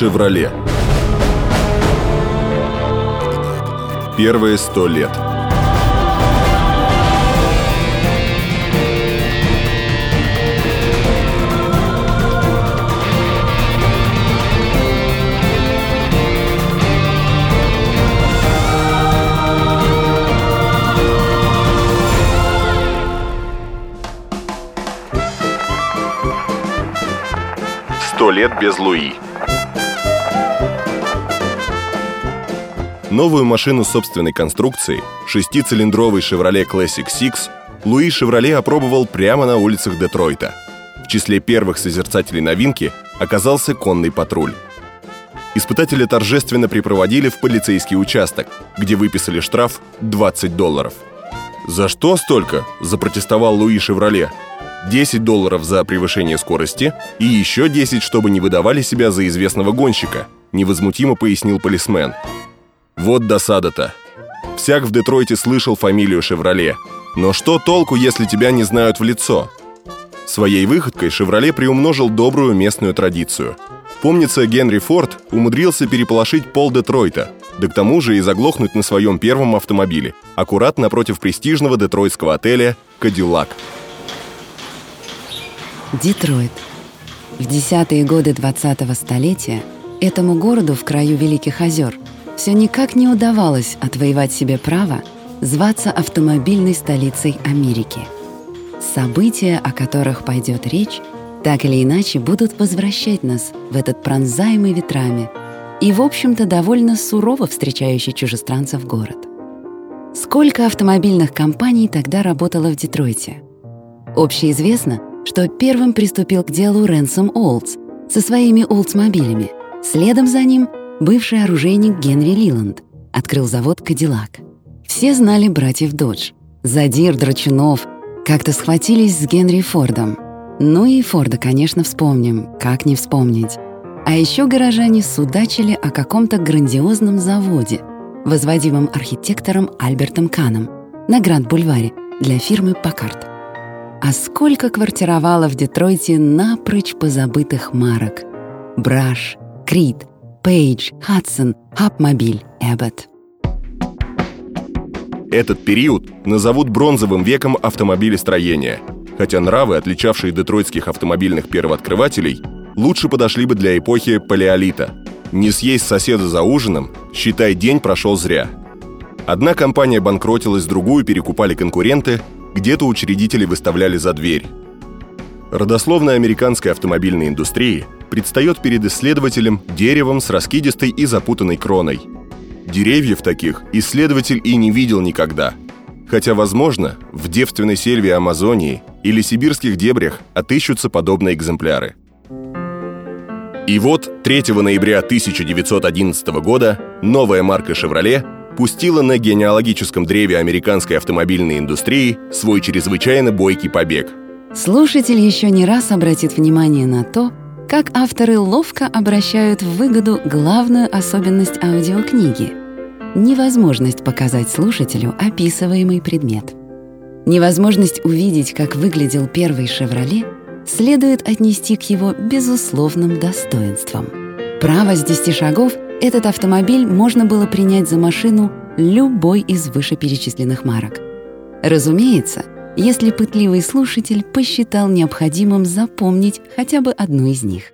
«Шевроле». Первые сто лет. Сто лет без Луи. Новую машину собственной конструкции, шестицилиндровый Chevrolet Classic Six, Луи Шевроле опробовал прямо на улицах Детройта. В числе первых созерцателей новинки оказался конный патруль. Испытатели торжественно припроводили в полицейский участок, где выписали штраф 20 долларов. «За что столько?» – запротестовал Луи Шевроле. 10 долларов за превышение скорости и еще 10, чтобы не выдавали себя за известного гонщика, невозмутимо пояснил полисмен. Вот досада-то. Всяк в Детройте слышал фамилию «Шевроле». Но что толку, если тебя не знают в лицо? Своей выходкой «Шевроле» приумножил добрую местную традицию. Помнится, Генри Форд умудрился переполошить пол Детройта, да к тому же и заглохнуть на своем первом автомобиле, аккурат напротив престижного детройтского отеля «Кадиллак». Детройт. В десятые годы 20-го столетия этому городу в краю Великих озер все никак не удавалось отвоевать себе право зваться автомобильной столицей Америки. События, о которых пойдет речь, так или иначе будут возвращать нас в этот пронзаемый ветрами и, в общем-то, довольно сурово встречающий чужестранцев город. Сколько автомобильных компаний тогда работало в Детройте? Общеизвестно, что первым приступил к делу Ренсом Олдс со своими Олдсмобилями. Следом за ним бывший оружейник Генри Лиланд открыл завод «Кадиллак». Все знали братьев Додж. Задир, Драчунов как-то схватились с Генри Фордом. Ну и Форда, конечно, вспомним, как не вспомнить. А еще горожане судачили о каком-то грандиозном заводе, возводимом архитектором Альбертом Каном на Гранд-Бульваре для фирмы «Паккарт». А сколько квартировало в Детройте напрочь позабытых марок. Браш, Крид, Пейдж, Хадсон, Хапмобиль, Эббот. Этот период назовут бронзовым веком автомобилестроения, хотя нравы, отличавшие детройтских автомобильных первооткрывателей, лучше подошли бы для эпохи палеолита. Не съесть соседа за ужином, считай, день прошел зря. Одна компания банкротилась, другую перекупали конкуренты, где-то учредители выставляли за дверь. Родословная американской автомобильной индустрии предстает перед исследователем деревом с раскидистой и запутанной кроной. Деревьев таких исследователь и не видел никогда. Хотя, возможно, в девственной сельве Амазонии или сибирских дебрях отыщутся подобные экземпляры. И вот 3 ноября 1911 года новая марка «Шевроле» пустила на генеалогическом древе американской автомобильной индустрии свой чрезвычайно бойкий побег. Слушатель еще не раз обратит внимание на то, как авторы ловко обращают в выгоду главную особенность аудиокниги — невозможность показать слушателю описываемый предмет. Невозможность увидеть, как выглядел первый «Шевроле», следует отнести к его безусловным достоинствам. Право с 10 шагов — этот автомобиль можно было принять за машину любой из вышеперечисленных марок. Разумеется, если пытливый слушатель посчитал необходимым запомнить хотя бы одну из них.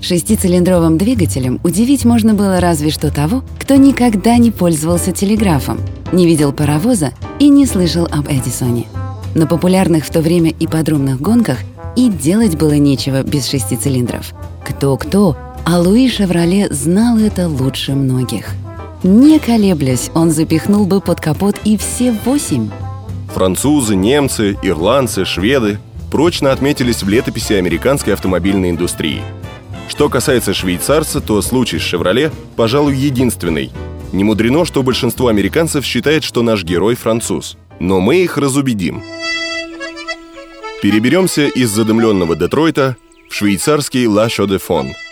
Шестицилиндровым двигателем удивить можно было разве что того, кто никогда не пользовался телеграфом, не видел паровоза и не слышал об Эдисоне. На популярных в то время ипподромных гонках и делать было нечего без шести цилиндров. Кто-кто, а Луи Шевроле знал это лучше многих. Не колеблясь, он запихнул бы под капот и все восемь. Французы, немцы, ирландцы, шведы прочно отметились в летописи американской автомобильной индустрии. Что касается швейцарца, то случай с «Шевроле», пожалуй, единственный. Не мудрено, что большинство американцев считает, что наш герой француз. Но мы их разубедим. Переберемся из задымленного Детройта в швейцарский Ла Шо-де-Фон –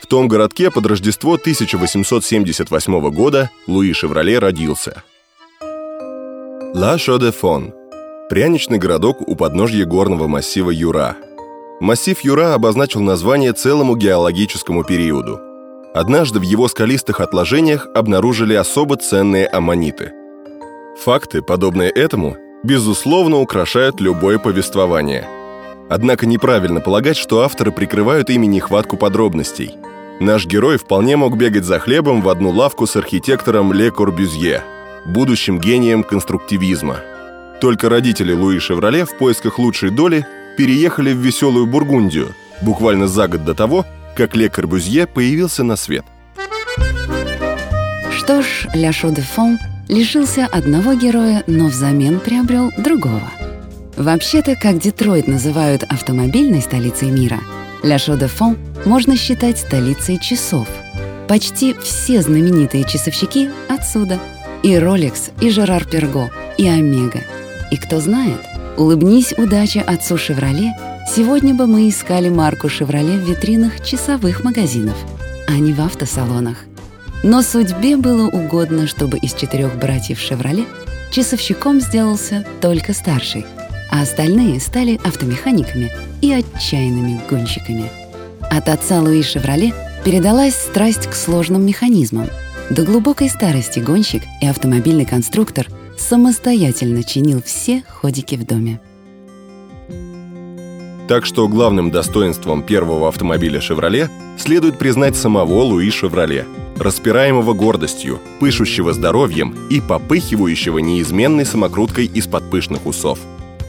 в том городке под Рождество 1878 года Луи Шевроле родился. Ла Шо-де-Фон – пряничный городок у подножья горного массива Юра. Массив Юра обозначил название целому геологическому периоду. Однажды в его скалистых отложениях обнаружили особо ценные аммониты. Факты, подобные этому, безусловно, украшают любое повествование. Однако неправильно полагать, что авторы прикрывают ими нехватку подробностей. Наш герой вполне мог бегать за хлебом в одну лавку с архитектором Ле Корбюзье, будущим гением конструктивизма. Только родители Луи Шевроле в поисках лучшей доли переехали в веселую Бургундию, буквально за год до того, как Ле Корбюзье появился на свет. Что ж, Ля де Фон лишился одного героя, но взамен приобрел другого. Вообще-то, как Детройт называют автомобильной столицей мира, Ля де Фон можно считать столицей часов. Почти все знаменитые часовщики отсюда. И Rolex, и Жерар Перго, и Омега. И кто знает, улыбнись удача отцу «Шевроле», сегодня бы мы искали марку «Шевроле» в витринах часовых магазинов, а не в автосалонах. Но судьбе было угодно, чтобы из четырех братьев «Шевроле» часовщиком сделался только старший, а остальные стали автомеханиками и отчаянными гонщиками. От отца Луи «Шевроле» передалась страсть к сложным механизмам. До глубокой старости гонщик и автомобильный конструктор самостоятельно чинил все ходики в доме. Так что главным достоинством первого автомобиля «Шевроле» следует признать самого Луи Шевроле, распираемого гордостью, пышущего здоровьем и попыхивающего неизменной самокруткой из-под пышных усов.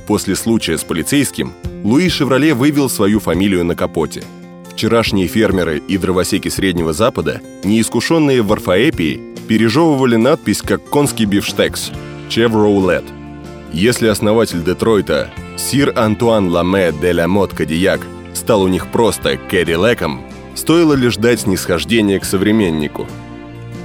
После случая с полицейским Луи Шевроле вывел свою фамилию на капоте. Вчерашние фермеры и дровосеки Среднего Запада, неискушенные в орфоэпии, пережевывали надпись как конский бифштекс «Chevrolet». Если основатель Детройта Сир Антуан Ламе де ла Мот Кадияк стал у них просто Кэдилэком, стоило лишь дать снисхождение к современнику.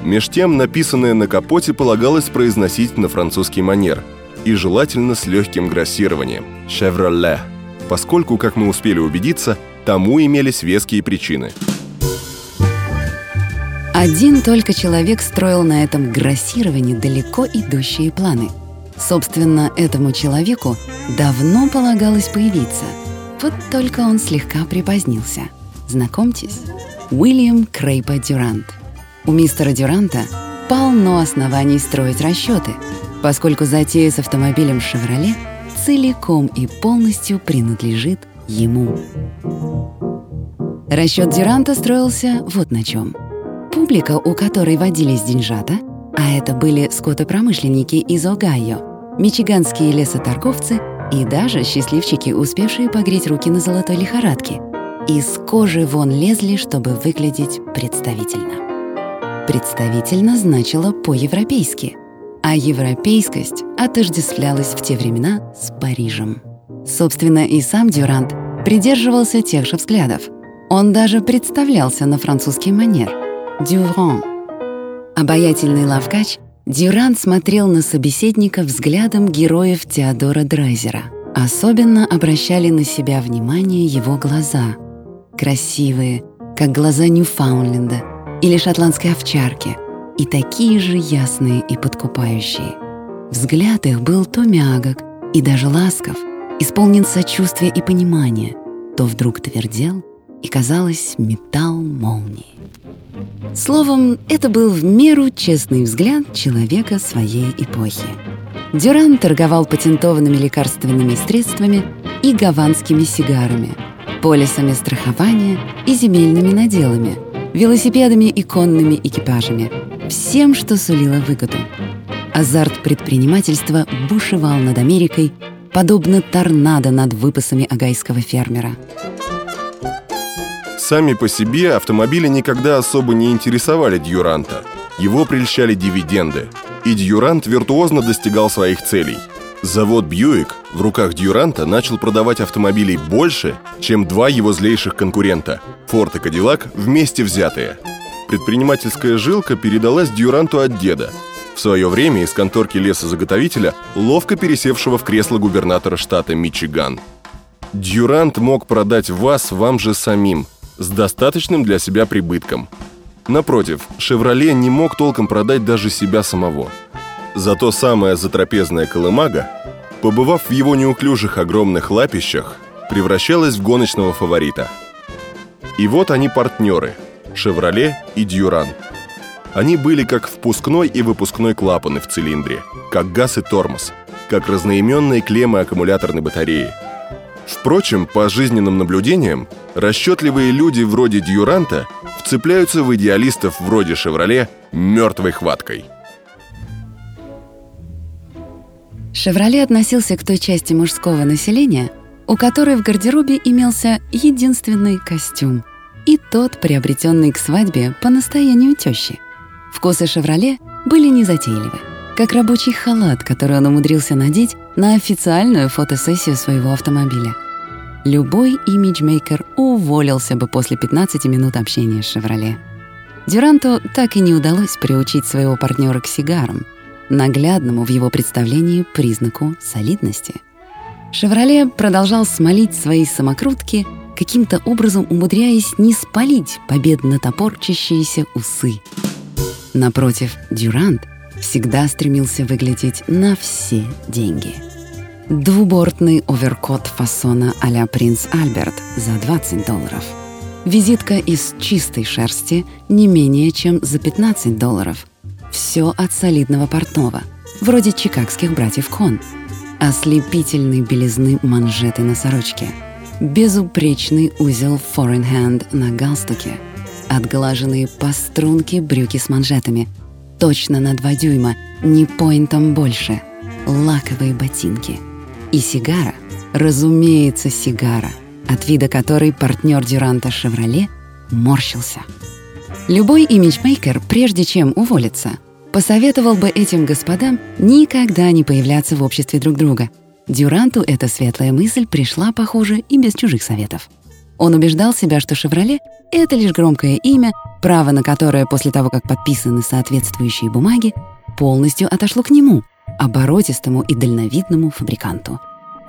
Меж тем, написанное на капоте полагалось произносить на французский манер и желательно с легким грассированием – «Chevrolet», поскольку, как мы успели убедиться, тому имелись веские причины. Один только человек строил на этом грассировании далеко идущие планы – Собственно, этому человеку давно полагалось появиться. Вот только он слегка припозднился. Знакомьтесь, Уильям Крейпа Дюрант. У мистера Дюранта полно оснований строить расчеты, поскольку затея с автомобилем «Шевроле» целиком и полностью принадлежит ему. Расчет Дюранта строился вот на чем. Публика, у которой водились деньжата — а это были скотопромышленники из Огайо, мичиганские лесоторговцы и даже счастливчики, успевшие погреть руки на золотой лихорадке. Из кожи вон лезли, чтобы выглядеть представительно. Представительно значило по-европейски, а европейскость отождествлялась в те времена с Парижем. Собственно, и сам Дюрант придерживался тех же взглядов. Он даже представлялся на французский манер — «Дюран», Обаятельный лавкач, Дюрант смотрел на собеседника взглядом героев Теодора Драйзера. Особенно обращали на себя внимание его глаза. Красивые, как глаза Ньюфаундленда или шотландской овчарки, и такие же ясные и подкупающие. Взгляд их был то мягок и даже ласков, исполнен сочувствия и понимания, то вдруг твердел и, казалось, металл молнии. Словом, это был в меру честный взгляд человека своей эпохи. Дюран торговал патентованными лекарственными средствами и гаванскими сигарами, полисами страхования и земельными наделами, велосипедами и конными экипажами, всем, что сулило выгоду. Азарт предпринимательства бушевал над Америкой, подобно торнадо над выпасами агайского фермера. Сами по себе автомобили никогда особо не интересовали Дьюранта. Его прельщали дивиденды. И Дьюрант виртуозно достигал своих целей. Завод Бьюик в руках Дьюранта начал продавать автомобилей больше, чем два его злейших конкурента – Форд и Кадиллак вместе взятые. Предпринимательская жилка передалась Дьюранту от деда, в свое время из конторки лесозаготовителя, ловко пересевшего в кресло губернатора штата Мичиган. Дьюрант мог продать вас вам же самим – с достаточным для себя прибытком. Напротив, «Шевроле» не мог толком продать даже себя самого. Зато самая затрапезная колымага, побывав в его неуклюжих огромных лапищах, превращалась в гоночного фаворита. И вот они партнеры – «Шевроле» и «Дьюран». Они были как впускной и выпускной клапаны в цилиндре, как газ и тормоз, как разноименные клеммы аккумуляторной батареи. Впрочем, по жизненным наблюдениям, расчетливые люди вроде Дьюранта вцепляются в идеалистов вроде «Шевроле» мертвой хваткой – «Шевроле» относился к той части мужского населения, у которой в гардеробе имелся единственный костюм, и тот, приобретенный к свадьбе по настоянию тещи. Вкусы «Шевроле» были незатейливы, как рабочий халат, который он умудрился надеть на официальную фотосессию своего автомобиля. Любой имиджмейкер уволился бы после 15 минут общения с «Шевроле». Дюранту так и не удалось приучить своего партнера к сигарам — наглядному в его представлении признаку солидности. «Шевроле» продолжал смолить свои самокрутки, каким-то образом умудряясь не спалить победно топорчащиеся усы. Напротив, «Дюрант» всегда стремился выглядеть на все деньги. Двубортный оверкот фасона а-ля «Принц Альберт» за 20 долларов. Визитка из чистой шерсти не менее чем за 15 долларов – все от солидного портного, вроде чикагских братьев Кон. Ослепительной белизны манжеты на сорочке. Безупречный узел foreign на галстуке. Отглаженные по струнке брюки с манжетами. Точно на два дюйма, не поинтом больше. Лаковые ботинки. И сигара, разумеется, сигара, от вида которой партнер Дюранта «Шевроле» морщился. Любой имиджмейкер, прежде чем уволиться, посоветовал бы этим господам никогда не появляться в обществе друг друга. Дюранту эта светлая мысль пришла, похоже, и без чужих советов. Он убеждал себя, что «Шевроле» — это лишь громкое имя, право на которое после того, как подписаны соответствующие бумаги, полностью отошло к нему, оборотистому и дальновидному фабриканту.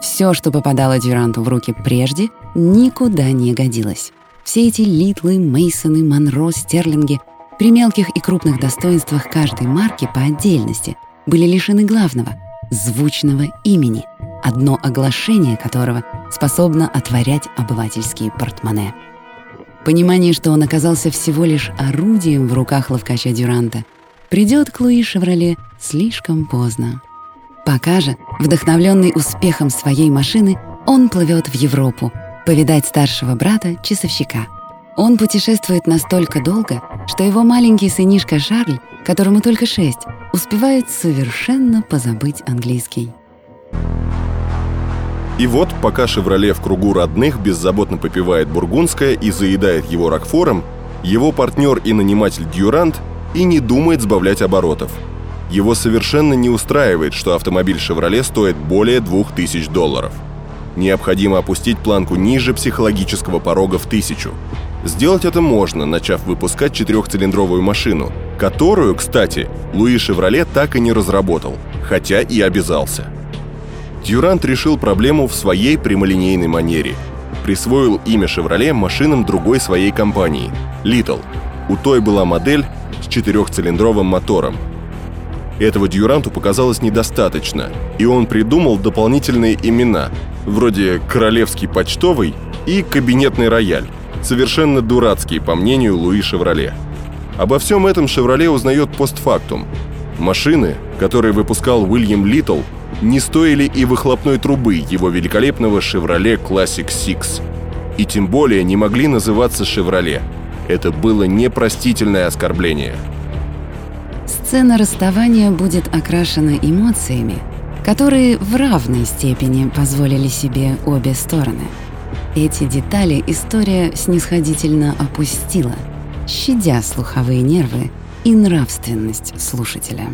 Все, что попадало Дюранту в руки прежде, никуда не годилось. Все эти Литлы, Мейсоны, Монро, Стерлинги при мелких и крупных достоинствах каждой марки по отдельности были лишены главного — звучного имени, одно оглашение которого способно отворять обывательские портмоне. Понимание, что он оказался всего лишь орудием в руках ловкача Дюранта, придет к Луи Шевроле слишком поздно. Пока же, вдохновленный успехом своей машины, он плывет в Европу, повидать старшего брата-часовщика — он путешествует настолько долго, что его маленький сынишка Шарль, которому только шесть, успевает совершенно позабыть английский. И вот, пока «Шевроле» в кругу родных беззаботно попивает бургундское и заедает его ракфором, его партнер и наниматель Дюрант и не думает сбавлять оборотов. Его совершенно не устраивает, что автомобиль «Шевроле» стоит более 2000 долларов. Необходимо опустить планку ниже психологического порога в тысячу – Сделать это можно, начав выпускать четырехцилиндровую машину, которую, кстати, Луи Шевроле так и не разработал, хотя и обязался. Дюрант решил проблему в своей прямолинейной манере. Присвоил имя «Шевроле» машинам другой своей компании – «Литл». У той была модель с четырехцилиндровым мотором. Этого Дюранту показалось недостаточно, и он придумал дополнительные имена, вроде «Королевский почтовый» и «Кабинетный рояль», совершенно дурацкий, по мнению Луи Шевроле. Обо всем этом Шевроле узнает постфактум. Машины, которые выпускал Уильям Литл, не стоили и выхлопной трубы его великолепного «Шевроле Classic Six». И тем более не могли называться «Шевроле». Это было непростительное оскорбление. Сцена расставания будет окрашена эмоциями, которые в равной степени позволили себе обе стороны – эти детали история снисходительно опустила, щадя слуховые нервы и нравственность слушателя.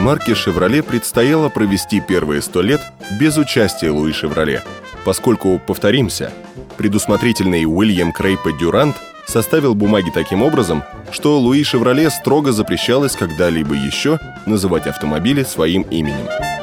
Марке «Шевроле» предстояло провести первые сто лет без участия Луи Шевроле, поскольку, повторимся, предусмотрительный Уильям Крейпа Дюрант составил бумаги таким образом, что Луи Шевроле строго запрещалось когда-либо еще называть автомобили своим именем.